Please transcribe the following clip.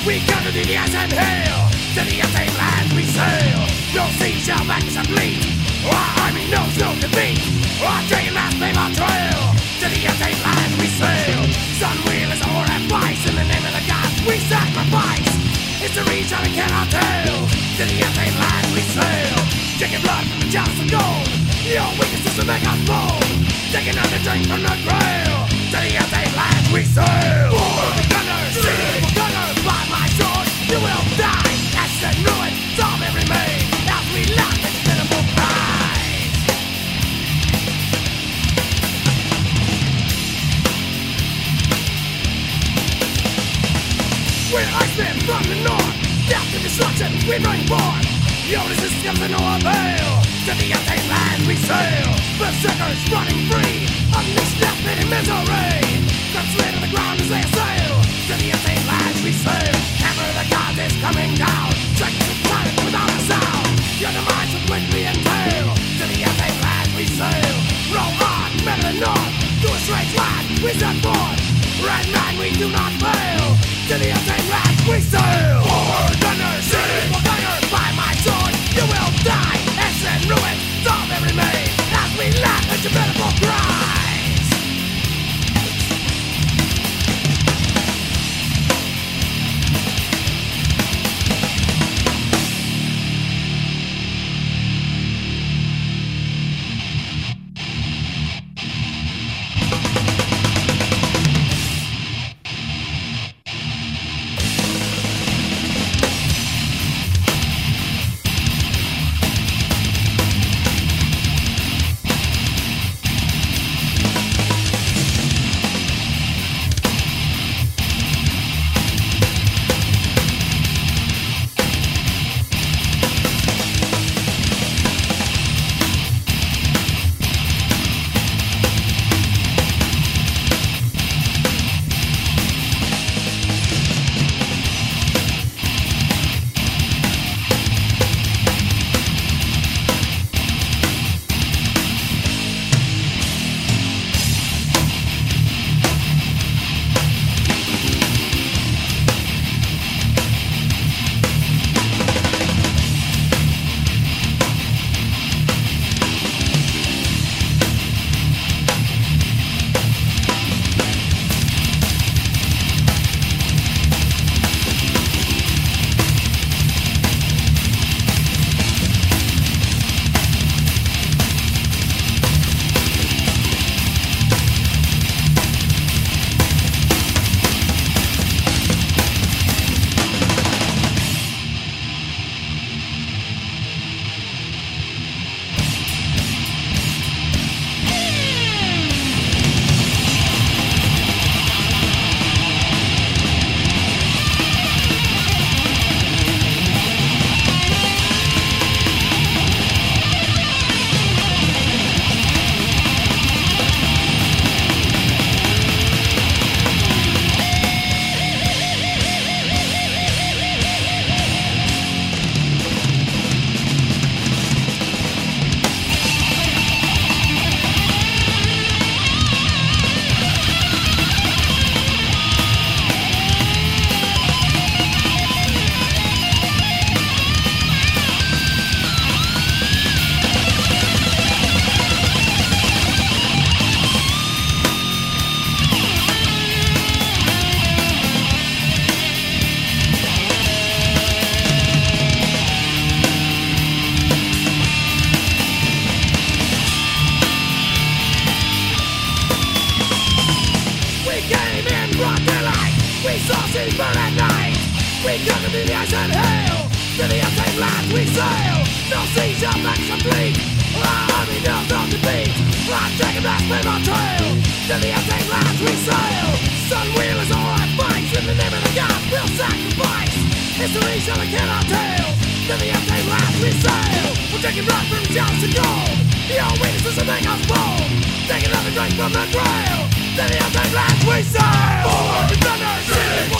conquer the ice and hail. To the empty land we sail. No sea shall back us bleed. Our army knows no defeat. Our dragon mass flame our trail. To the empty land we sail. Sun wheel is our advice. In the name of the gods we sacrifice. It's a reach I cannot tell. To the empty land we sail. Drinking blood from the chalice of gold. Your weakness is to make us bold. Taking the drink from the grail. To the empty land we sail. For the gunners, We're Icemen from the north Death and destruction we bring forth Your resistance of no avail To the empty land we sail. Berserkers running free Unleash death and misery. Come slid to the ground as they assail Red man, we do not fail. To the empty land we sail. For gunners, city for gunners. By my sword, you will die. Ashes and ruins, all that remain. As we laugh at your pitiful cries. Burn at night. We come to the ice and hail. To the empty land we sail. No sea shall back bleed. Our army knows no defeat. Our dragon mass flame our trail. To the empty land we sail. Sun wheel is all our fights. In the name of the God we'll sacrifice. History shall it cannot tell. To the empty land we sail. We're taking blood from chalice of gold. Your weaknesses will make us bold. Take another drink from the the empty we sail. For the